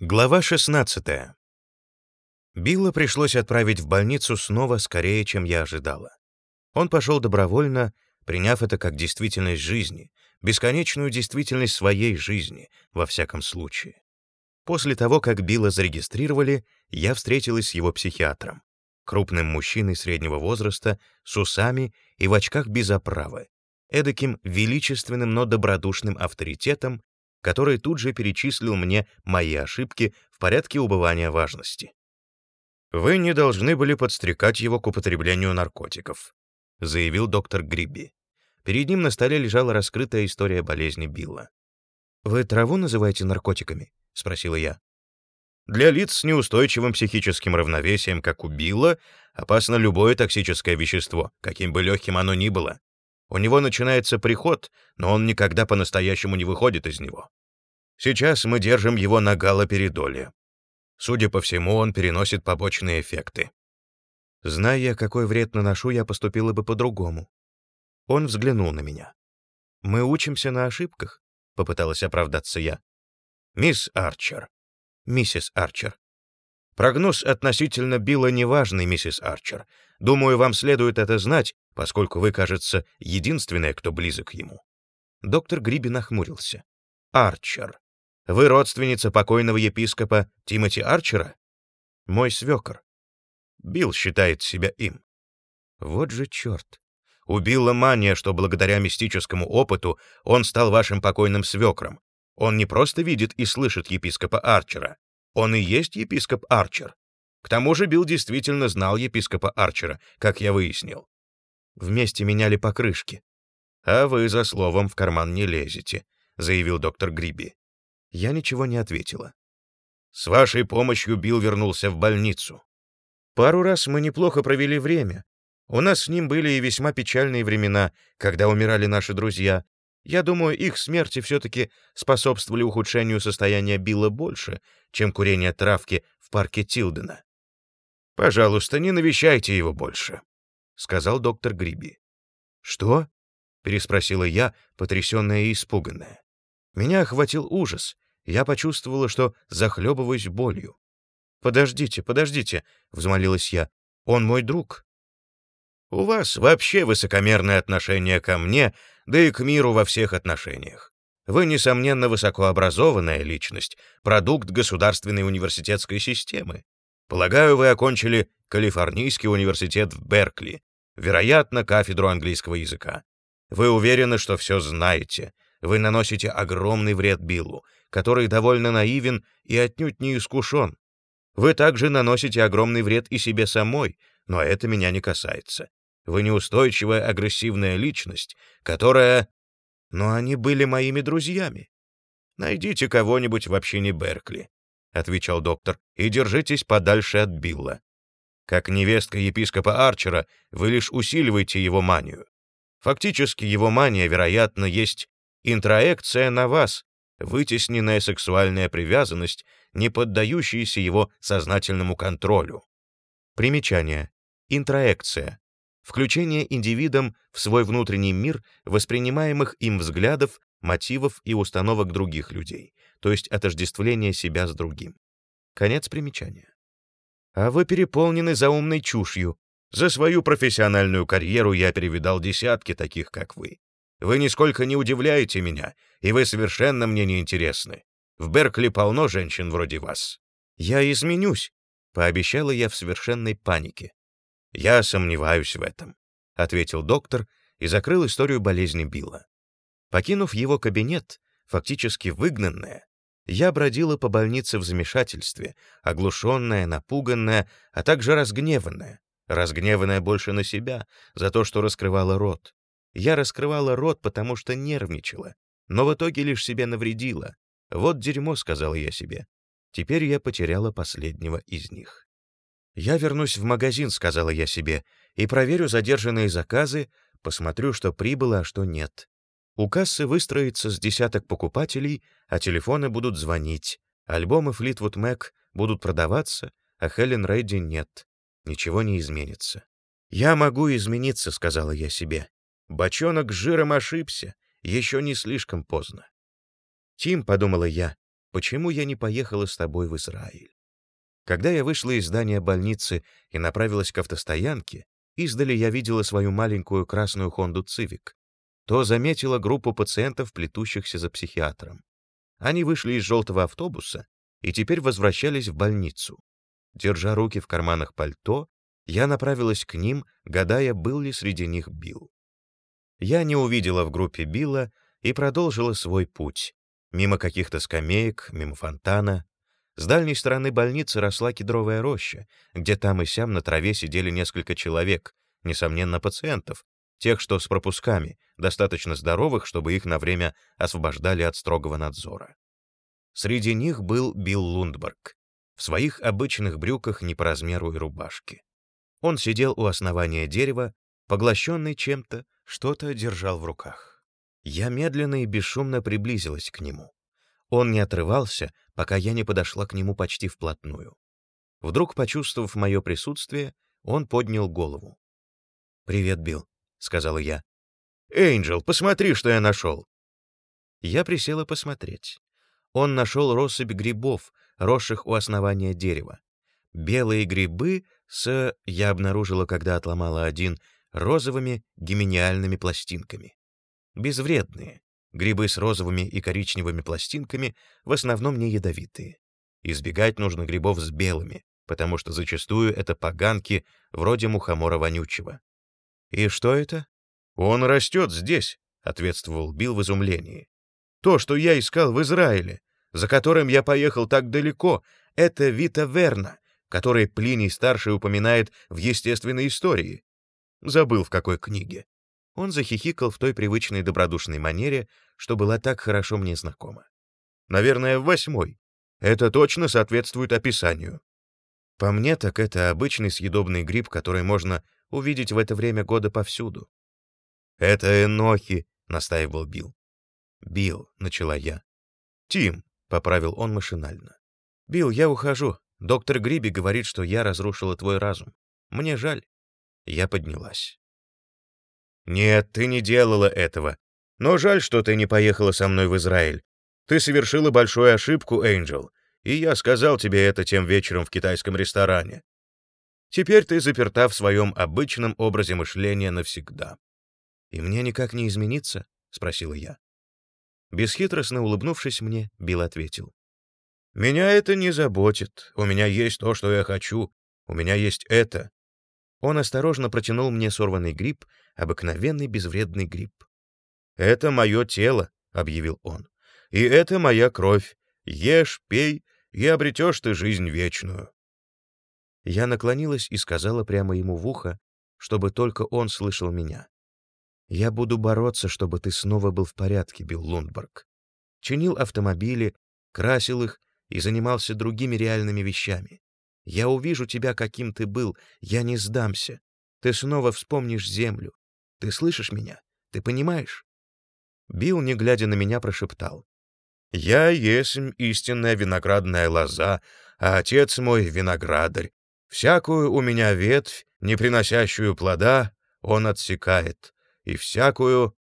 Глава 16. Билла пришлось отправить в больницу снова скорее, чем я ожидала. Он пошел добровольно, приняв это как действительность жизни, бесконечную действительность своей жизни, во всяком случае. После того, как Билла зарегистрировали, я встретилась с его психиатром, крупным мужчиной среднего возраста, с усами и в очках без оправы, эдаким величественным, но добродушным авторитетом, который тут же перечислил мне мои ошибки в порядке убывания важности. «Вы не должны были подстрекать его к употреблению наркотиков», заявил доктор Грибби. Перед ним на столе лежала раскрытая история болезни Билла. «Вы траву называете наркотиками?» — спросила я. Для лиц с неустойчивым психическим равновесием, как у Билла, опасно любое токсическое вещество, каким бы легким оно ни было. У него начинается приход, но он никогда по-настоящему не выходит из него. Сейчас мы держим его на галоперидоле. Судя по всему, он переносит побочные эффекты. Зная, какой вред наношу, я поступила бы по-другому. Он взглянул на меня. «Мы учимся на ошибках», — попыталась оправдаться я. «Мисс Арчер». «Миссис Арчер». Прогноз относительно Билла неважный, миссис Арчер. Думаю, вам следует это знать, поскольку вы, кажется, единственная, кто близок ему. Доктор Гриби нахмурился. Арчер. Вы родственница покойного епископа Тимоти Арчера? Мой свекор. Билл считает себя им. Вот же черт. Убила мания, что благодаря мистическому опыту он стал вашим покойным свекром. Он не просто видит и слышит епископа Арчера. Он и есть епископ Арчер. К тому же Билл действительно знал епископа Арчера, как я выяснил. Вместе меняли покрышки. «А вы за словом в карман не лезете», — заявил доктор Гриби. Я ничего не ответила. «С вашей помощью Билл вернулся в больницу. Пару раз мы неплохо провели время. У нас с ним были и весьма печальные времена, когда умирали наши друзья. Я думаю, их смерти все-таки способствовали ухудшению состояния Билла больше, чем курение травки в парке Тилдена. «Пожалуйста, не навещайте его больше», — сказал доктор Гриби. «Что?» — переспросила я, потрясенная и испуганная. Меня охватил ужас. Я почувствовала, что захлебываюсь болью. «Подождите, подождите», — взмолилась я. «Он мой друг». «У вас вообще высокомерное отношение ко мне, да и к миру во всех отношениях. Вы, несомненно, высокообразованная личность, продукт государственной университетской системы. Полагаю, вы окончили Калифорнийский университет в Беркли, вероятно, кафедру английского языка. Вы уверены, что все знаете. Вы наносите огромный вред Биллу, который довольно наивен и отнюдь не искушен. Вы также наносите огромный вред и себе самой, но это меня не касается. Вы неустойчивая агрессивная личность, которая... Но они были моими друзьями. Найдите кого-нибудь в общине Беркли, — отвечал доктор, — и держитесь подальше от Билла. Как невестка епископа Арчера, вы лишь усиливаете его манию. Фактически его мания, вероятно, есть интроекция на вас, вытесненная сексуальная привязанность, не поддающаяся его сознательному контролю. Примечание. Интроекция. Включение индивидом в свой внутренний мир воспринимаемых им взглядов, мотивов и установок других людей, то есть отождествление себя с другим. Конец примечания. А вы переполнены заумной чушью. За свою профессиональную карьеру я перевидал десятки таких, как вы. Вы нисколько не удивляете меня, и вы совершенно мне не интересны. В Беркли полно женщин вроде вас. Я изменюсь, пообещала я в совершенной панике. Я сомневаюсь в этом, ответил доктор и закрыл историю болезни Билла. Покинув его кабинет, фактически выгнанная, я бродила по больнице в замешательстве, оглушенная, напуганная, а также разгневанная. Разгневанная больше на себя за то, что раскрывала рот. Я раскрывала рот, потому что нервничала, но в итоге лишь себе навредила. Вот дерьмо, сказала я себе. Теперь я потеряла последнего из них. Я вернусь в магазин, сказала я себе, и проверю задержанные заказы, посмотрю, что прибыло, а что нет. У кассы выстроится с десяток покупателей, а телефоны будут звонить. Альбомы Fleetwood Mac будут продаваться, а Хелен Рэдди нет. Ничего не изменится. «Я могу измениться», — сказала я себе. Бочонок с жиром ошибся, еще не слишком поздно. «Тим», — подумала я, почему я не поехала с тобой в Израиль. Когда я вышла из здания больницы и направилась к автостоянке, издали я видела свою маленькую красную Хонду Цивик, то заметила группу пациентов, плетущихся за психиатром. Они вышли из желтого автобуса и теперь возвращались в больницу. Держа руки в карманах пальто, я направилась к ним, гадая, был ли среди них Билл. Я не увидела в группе Билла и продолжила свой путь. Мимо каких-то скамеек, мимо фонтана. С дальней стороны больницы росла кедровая роща, где там и сям на траве сидели несколько человек, несомненно, пациентов, тех, что с пропусками, достаточно здоровых, чтобы их на время освобождали от строгого надзора. Среди них был Билл Лундберг, в своих обычных брюках не по размеру и рубашке. Он сидел у основания дерева, поглощенный чем-то, что-то держал в руках. Я медленно и бесшумно приблизилась к нему. Он не отрывался, пока я не подошла к нему почти вплотную. Вдруг, почувствовав мое присутствие, он поднял голову. «Привет, Билл», — сказала я. «Эйнджел, посмотри, что я нашел!» Я присела посмотреть. Он нашел россыпь грибов, росших у основания дерева. Белые грибы с, я обнаружила, когда отломала один, розовыми гемениальными пластинками. Безвредные. Грибы с розовыми и коричневыми пластинками в основном не ядовитые. Избегать нужно грибов с белыми, потому что зачастую это поганки вроде мухомора вонючего. «И что это?» «Он растет здесь», — ответствовал Билл в изумлении. «То, что я искал в Израиле, за которым я поехал так далеко, это Вита Верна, который Плиний-старший упоминает в естественной истории. Забыл, в какой книге. Он захихикал в той привычной добродушной манере, что была так хорошо мне знакома. Наверное, в восьмой. Это точно соответствует описанию. По мне, так это обычный съедобный гриб, который можно увидеть в это время года повсюду. «Это энохи», — настаивал Билл. «Билл», — начала я. «Тим», — поправил он машинально. «Билл, я ухожу. Доктор Гриби говорит, что я разрушила твой разум. Мне жаль. Я поднялась. Нет, ты не делала этого. Но жаль, что ты не поехала со мной в Израиль. Ты совершила большую ошибку, Энджел, и я сказал тебе это тем вечером в китайском ресторане. Теперь ты заперта в своем обычном образе мышления навсегда. И мне никак не измениться? спросила я. Бесхитростно улыбнувшись мне, Билл ответил: меня это не заботит. У меня есть то, что я хочу. У меня есть это. Он осторожно протянул мне сорванный гриб, обыкновенный безвредный гриб. «Это мое тело», — объявил он. «И это моя кровь. Ешь, пей, и обретешь ты жизнь вечную». Я наклонилась и сказала прямо ему в ухо, чтобы только он слышал меня. «Я буду бороться, чтобы ты снова был в порядке, Билл Лундберг. Чинил автомобили, красил их и занимался другими реальными вещами. Я увижу тебя, каким ты был, я не сдамся. Ты снова вспомнишь землю. Ты слышишь меня? Ты понимаешь?» Билл, не глядя на меня, прошептал. «Я есмь истинная виноградная лоза, а отец мой — виноградарь. Всякую у меня ветвь, не приносящую плода, он отсекает, и всякую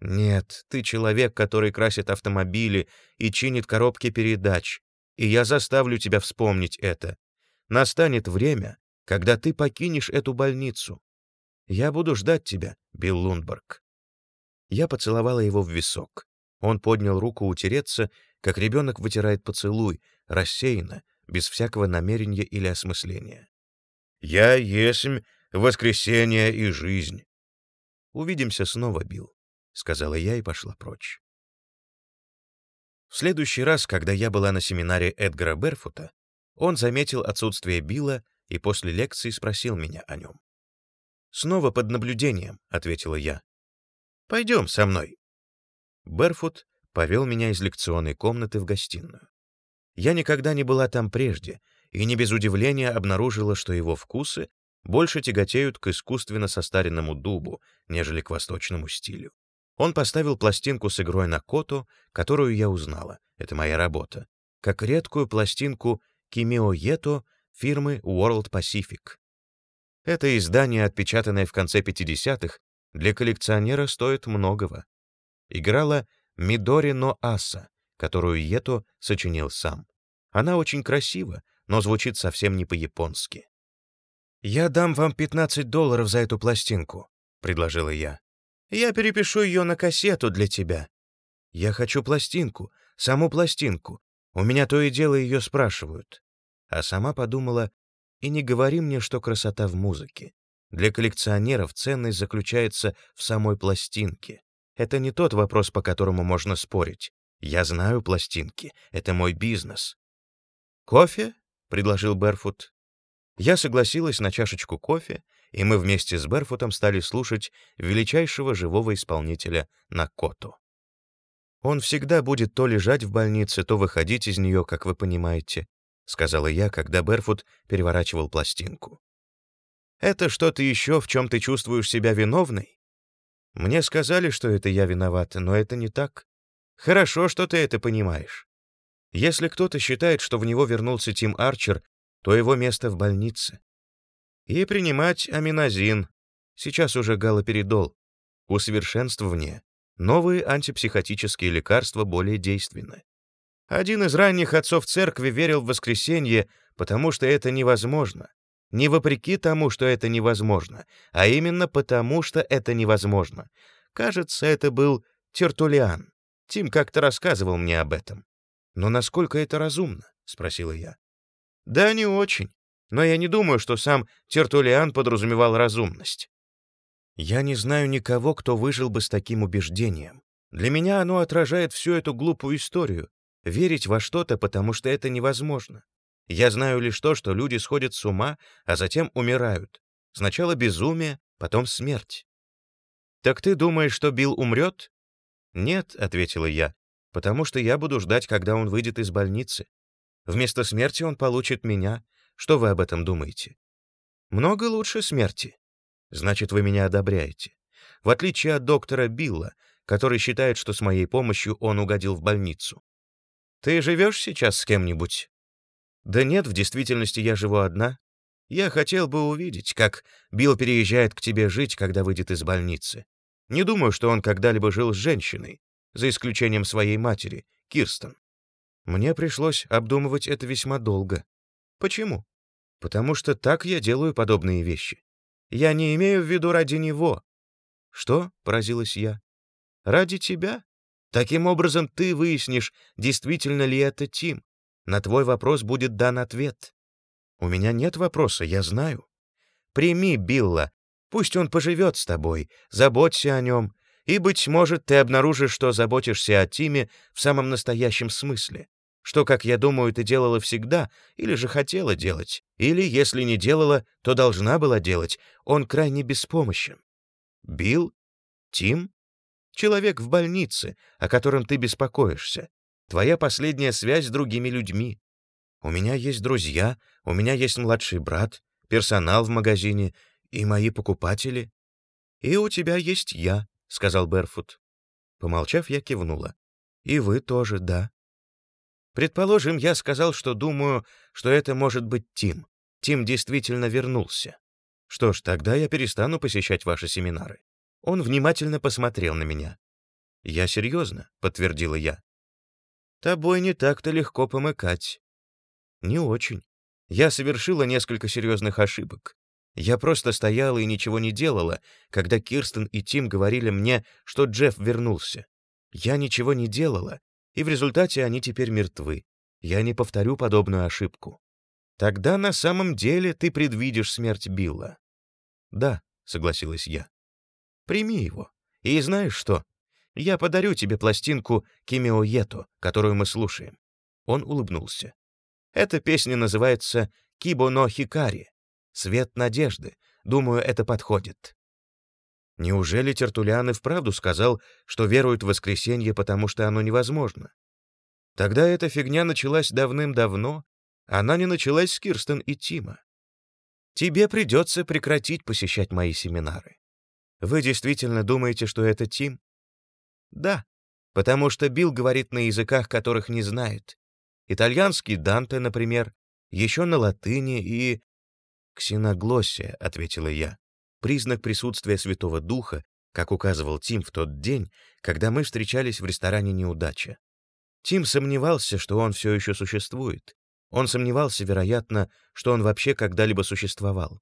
«Нет, ты человек, который красит автомобили и чинит коробки передач и я заставлю тебя вспомнить это. Настанет время, когда ты покинешь эту больницу. Я буду ждать тебя, Билл Лундберг». Я поцеловала его в висок. Он поднял руку утереться, как ребенок вытирает поцелуй, рассеянно, без всякого намерения или осмысления. «Я есмь воскресение и жизнь». «Увидимся снова, Билл», — сказала я и пошла прочь. В следующий раз, когда я была на семинаре Эдгара Берфута, он заметил отсутствие Билла и после лекции спросил меня о нем. «Снова под наблюдением», — ответила я. «Пойдем со мной». Берфут повел меня из лекционной комнаты в гостиную. Я никогда не была там прежде и не без удивления обнаружила, что его вкусы больше тяготеют к искусственно состаренному дубу, нежели к восточному стилю. Он поставил пластинку с игрой на коту, которую я узнала, это моя работа, как редкую пластинку Кимио Ето фирмы World Pacific. Это издание, отпечатанное в конце 50-х, для коллекционера стоит многого. Играла Мидори но Аса, которую Ето сочинил сам. Она очень красива, но звучит совсем не по-японски. «Я дам вам 15 долларов за эту пластинку», — предложила я. «Я перепишу ее на кассету для тебя. Я хочу пластинку, саму пластинку. У меня то и дело ее спрашивают». А сама подумала, и не говори мне, что красота в музыке. Для коллекционеров ценность заключается в самой пластинке. Это не тот вопрос, по которому можно спорить. Я знаю пластинки, это мой бизнес. «Кофе?» — предложил Берфут. Я согласилась на чашечку кофе, и мы вместе с Берфутом стали слушать величайшего живого исполнителя Накото. Он всегда будет то лежать в больнице, то выходить из нее, как вы понимаете, сказала я, когда Берфут переворачивал пластинку. Это что-то еще, в чем ты чувствуешь себя виновной? Мне сказали, что это я виновата, но это не так. Хорошо, что ты это понимаешь. Если кто-то считает, что в него вернулся Тим Арчер, то его место в больнице. И принимать аминозин, сейчас уже галоперидол, усовершенствование, новые антипсихотические лекарства более действенны. Один из ранних отцов церкви верил в воскресенье, потому что это невозможно. Не вопреки тому, что это невозможно, а именно потому, что это невозможно. Кажется, это был Тертулиан. Тим как-то рассказывал мне об этом. «Но насколько это разумно?» — спросила я. «Да, не очень. Но я не думаю, что сам Тертулиан подразумевал разумность. Я не знаю никого, кто выжил бы с таким убеждением. Для меня оно отражает всю эту глупую историю. Верить во что-то, потому что это невозможно. Я знаю лишь то, что люди сходят с ума, а затем умирают. Сначала безумие, потом смерть. «Так ты думаешь, что Билл умрет?» «Нет», — ответила я, «потому что я буду ждать, когда он выйдет из больницы. Вместо смерти он получит меня. Что вы об этом думаете?» «Много лучше смерти». «Значит, вы меня одобряете. В отличие от доктора Билла, который считает, что с моей помощью он угодил в больницу. Ты живешь сейчас с кем-нибудь?» Да нет, в действительности я живу одна. Я хотел бы увидеть, как Билл переезжает к тебе жить, когда выйдет из больницы. Не думаю, что он когда-либо жил с женщиной, за исключением своей матери, Кирстен. Мне пришлось обдумывать это весьма долго. Почему? Потому что так я делаю подобные вещи. Я не имею в виду ради него. Что? — поразилась я. Ради тебя? Таким образом ты выяснишь, действительно ли это Тим, на твой вопрос будет дан ответ. У меня нет вопроса, я знаю. Прими Билла, пусть он поживет с тобой, заботься о нем, и, быть может, ты обнаружишь, что заботишься о Тиме в самом настоящем смысле, что, как я думаю, ты делала всегда, или же хотела делать, или, если не делала, то должна была делать, он крайне беспомощен. Билл? Тим? Человек в больнице, о котором ты беспокоишься твоя последняя связь с другими людьми. У меня есть друзья, у меня есть младший брат, персонал в магазине и мои покупатели. И у тебя есть я, — сказал Берфут. Помолчав, я кивнула. И вы тоже, да. Предположим, я сказал, что думаю, что это может быть Тим. Тим действительно вернулся. Что ж, тогда я перестану посещать ваши семинары. Он внимательно посмотрел на меня. «Я серьезно», — подтвердила я. Тобой не так-то легко помыкать. Не очень. Я совершила несколько серьезных ошибок. Я просто стояла и ничего не делала, когда Кирстен и Тим говорили мне, что Джефф вернулся. Я ничего не делала, и в результате они теперь мертвы. Я не повторю подобную ошибку. Тогда на самом деле ты предвидишь смерть Билла. Да, согласилась я. Прими его. И знаешь что? Я подарю тебе пластинку Кимиоето, которую мы слушаем». Он улыбнулся. Эта песня называется «Кибо но Хикари» — «Свет надежды». Думаю, это подходит. Неужели Тертулиан и вправду сказал, что верует в воскресенье, потому что оно невозможно? Тогда эта фигня началась давным-давно, она не началась с Кирстен и Тима. Тебе придется прекратить посещать мои семинары. Вы действительно думаете, что это Тим? Да, потому что Билл говорит на языках, которых не знает. Итальянский Данте, например, еще на латыни и... «Ксеноглоссия», — ответила я. Признак присутствия Святого Духа, как указывал Тим в тот день, когда мы встречались в ресторане «Неудача». Тим сомневался, что он все еще существует. Он сомневался, вероятно, что он вообще когда-либо существовал.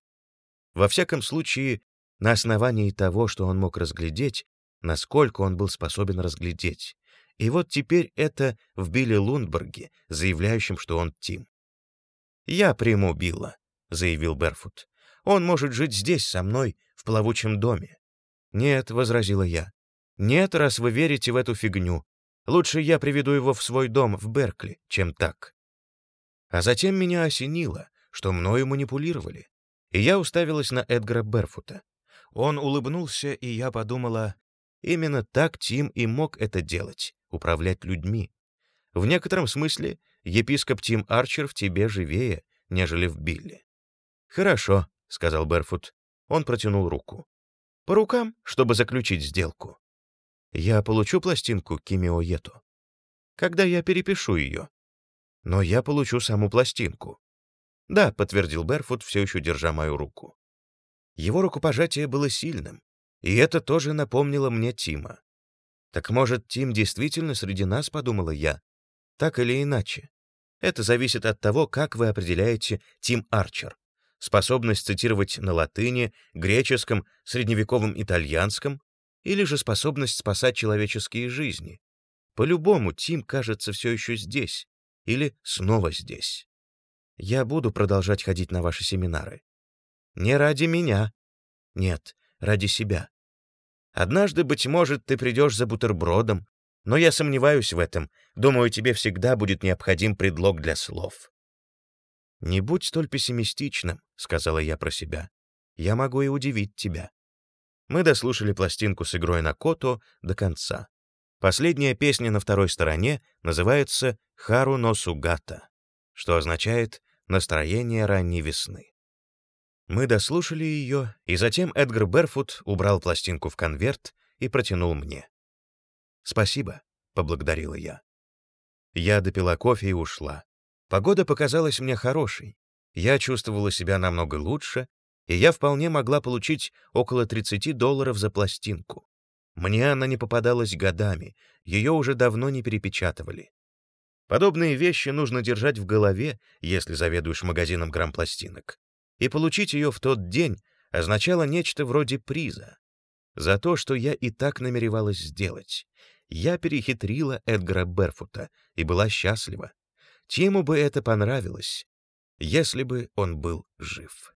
Во всяком случае, на основании того, что он мог разглядеть, насколько он был способен разглядеть. И вот теперь это в Билли Лундберге, заявляющем, что он Тим. «Я приму Билла», — заявил Берфут. «Он может жить здесь, со мной, в плавучем доме». «Нет», — возразила я. «Нет, раз вы верите в эту фигню. Лучше я приведу его в свой дом в Беркли, чем так». А затем меня осенило, что мною манипулировали, и я уставилась на Эдгара Берфута. Он улыбнулся, и я подумала, именно так Тим и мог это делать, управлять людьми. В некотором смысле епископ Тим Арчер в тебе живее, нежели в Билли. «Хорошо», — сказал Берфут. Он протянул руку. «По рукам, чтобы заключить сделку. Я получу пластинку Кимиоету. Когда я перепишу ее. Но я получу саму пластинку». «Да», — подтвердил Берфут, все еще держа мою руку. Его рукопожатие было сильным, и это тоже напомнило мне Тима. «Так, может, Тим действительно среди нас?» — подумала я. «Так или иначе. Это зависит от того, как вы определяете Тим Арчер. Способность цитировать на латыни, греческом, средневековом итальянском или же способность спасать человеческие жизни. По-любому Тим кажется все еще здесь или снова здесь. Я буду продолжать ходить на ваши семинары. Не ради меня. Нет, ради себя. Однажды, быть может, ты придешь за бутербродом, но я сомневаюсь в этом. Думаю, тебе всегда будет необходим предлог для слов. «Не будь столь пессимистичным», — сказала я про себя. «Я могу и удивить тебя». Мы дослушали пластинку с игрой на кото до конца. Последняя песня на второй стороне называется «Хару но Сугата», что означает «настроение ранней весны». Мы дослушали ее, и затем Эдгар Берфут убрал пластинку в конверт и протянул мне. «Спасибо», — поблагодарила я. Я допила кофе и ушла. Погода показалась мне хорошей. Я чувствовала себя намного лучше, и я вполне могла получить около 30 долларов за пластинку. Мне она не попадалась годами, ее уже давно не перепечатывали. Подобные вещи нужно держать в голове, если заведуешь магазином грампластинок. И получить ее в тот день означало нечто вроде приза. За то, что я и так намеревалась сделать. Я перехитрила Эдгара Берфута и была счастлива. Тиму бы это понравилось, если бы он был жив.